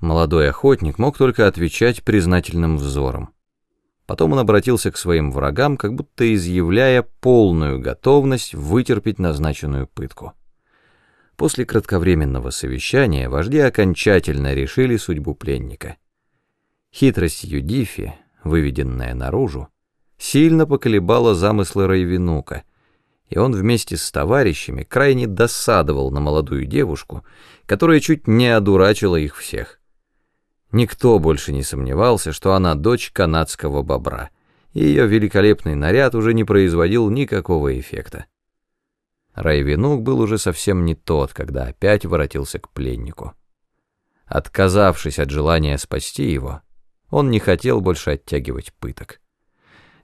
Молодой охотник мог только отвечать признательным взором. Потом он обратился к своим врагам, как будто изъявляя полную готовность вытерпеть назначенную пытку. После кратковременного совещания вожди окончательно решили судьбу пленника. Хитрость Юдифи, выведенная наружу, сильно поколебала замыслы Райвенука, и он вместе с товарищами крайне досадовал на молодую девушку, которая чуть не одурачила их всех. Никто больше не сомневался, что она дочь канадского бобра, ее великолепный наряд уже не производил никакого эффекта. Райвенук был уже совсем не тот, когда опять воротился к пленнику. Отказавшись от желания спасти его, он не хотел больше оттягивать пыток.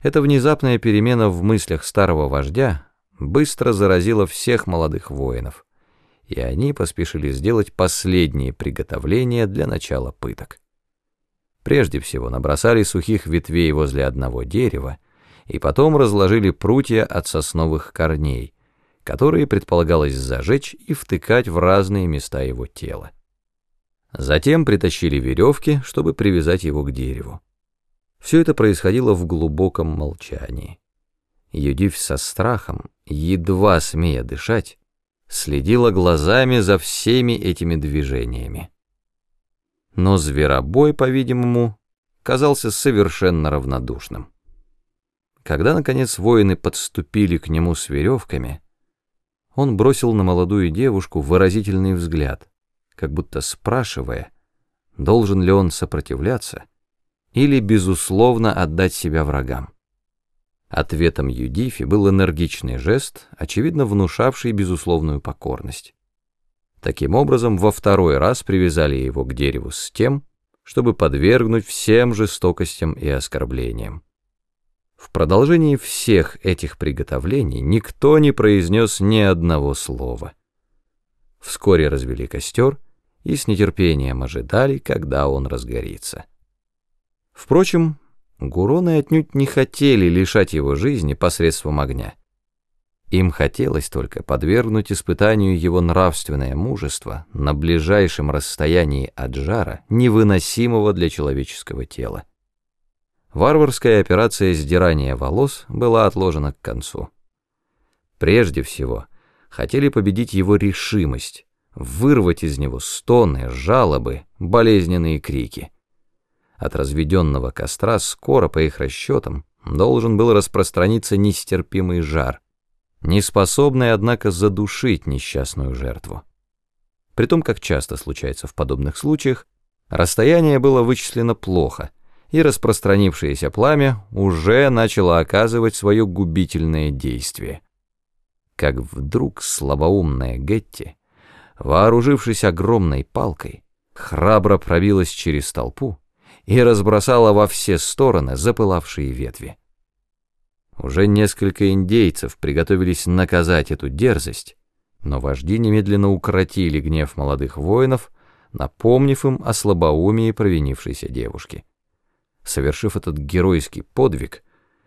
Эта внезапная перемена в мыслях старого вождя быстро заразила всех молодых воинов, и они поспешили сделать последние приготовления для начала пыток. Прежде всего набросали сухих ветвей возле одного дерева и потом разложили прутья от сосновых корней, которые предполагалось зажечь и втыкать в разные места его тела. Затем притащили веревки, чтобы привязать его к дереву. Все это происходило в глубоком молчании. Юдив со страхом, едва смея дышать, следила глазами за всеми этими движениями. Но зверобой, по-видимому, казался совершенно равнодушным. Когда, наконец, воины подступили к нему с веревками, он бросил на молодую девушку выразительный взгляд, как будто спрашивая, должен ли он сопротивляться, или, безусловно, отдать себя врагам. Ответом Юдифи был энергичный жест, очевидно внушавший безусловную покорность. Таким образом, во второй раз привязали его к дереву с тем, чтобы подвергнуть всем жестокостям и оскорблениям. В продолжении всех этих приготовлений никто не произнес ни одного слова. Вскоре развели костер и с нетерпением ожидали, когда он разгорится. Впрочем, Гуроны отнюдь не хотели лишать его жизни посредством огня. Им хотелось только подвергнуть испытанию его нравственное мужество на ближайшем расстоянии от жара, невыносимого для человеческого тела. Варварская операция сдирания волос была отложена к концу. Прежде всего, хотели победить его решимость, вырвать из него стоны, жалобы, болезненные крики. От разведенного костра скоро, по их расчетам, должен был распространиться нестерпимый жар, не способный, однако, задушить несчастную жертву. При том, как часто случается в подобных случаях, расстояние было вычислено плохо, и распространившееся пламя уже начало оказывать свое губительное действие. Как вдруг слабоумная Гетти, вооружившись огромной палкой, храбро пробилась через толпу, и разбросала во все стороны запылавшие ветви. Уже несколько индейцев приготовились наказать эту дерзость, но вожди немедленно укротили гнев молодых воинов, напомнив им о слабоумии провинившейся девушки. Совершив этот геройский подвиг,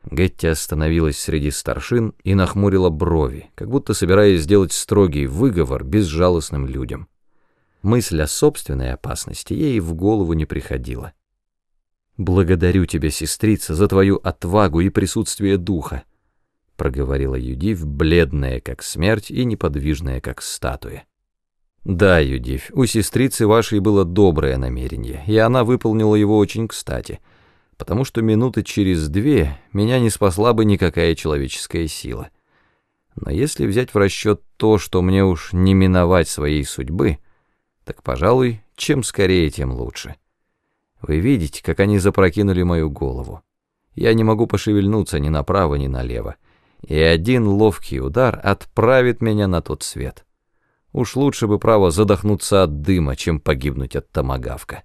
Гетти остановилась среди старшин и нахмурила брови, как будто собираясь сделать строгий выговор безжалостным людям. Мысль о собственной опасности ей в голову не приходила. «Благодарю тебя, сестрица, за твою отвагу и присутствие духа», — проговорила Юдив, бледная, как смерть, и неподвижная, как статуя. «Да, Юдив, у сестрицы вашей было доброе намерение, и она выполнила его очень кстати, потому что минуты через две меня не спасла бы никакая человеческая сила. Но если взять в расчет то, что мне уж не миновать своей судьбы, так, пожалуй, чем скорее, тем лучше». Вы видите, как они запрокинули мою голову. Я не могу пошевельнуться ни направо, ни налево. И один ловкий удар отправит меня на тот свет. Уж лучше бы право задохнуться от дыма, чем погибнуть от томагавка.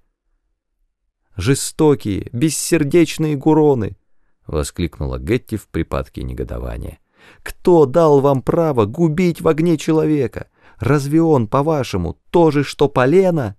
«Жестокие, бессердечные гуроны!» — воскликнула Гетти в припадке негодования. «Кто дал вам право губить в огне человека? Разве он, по-вашему, то же, что полено?»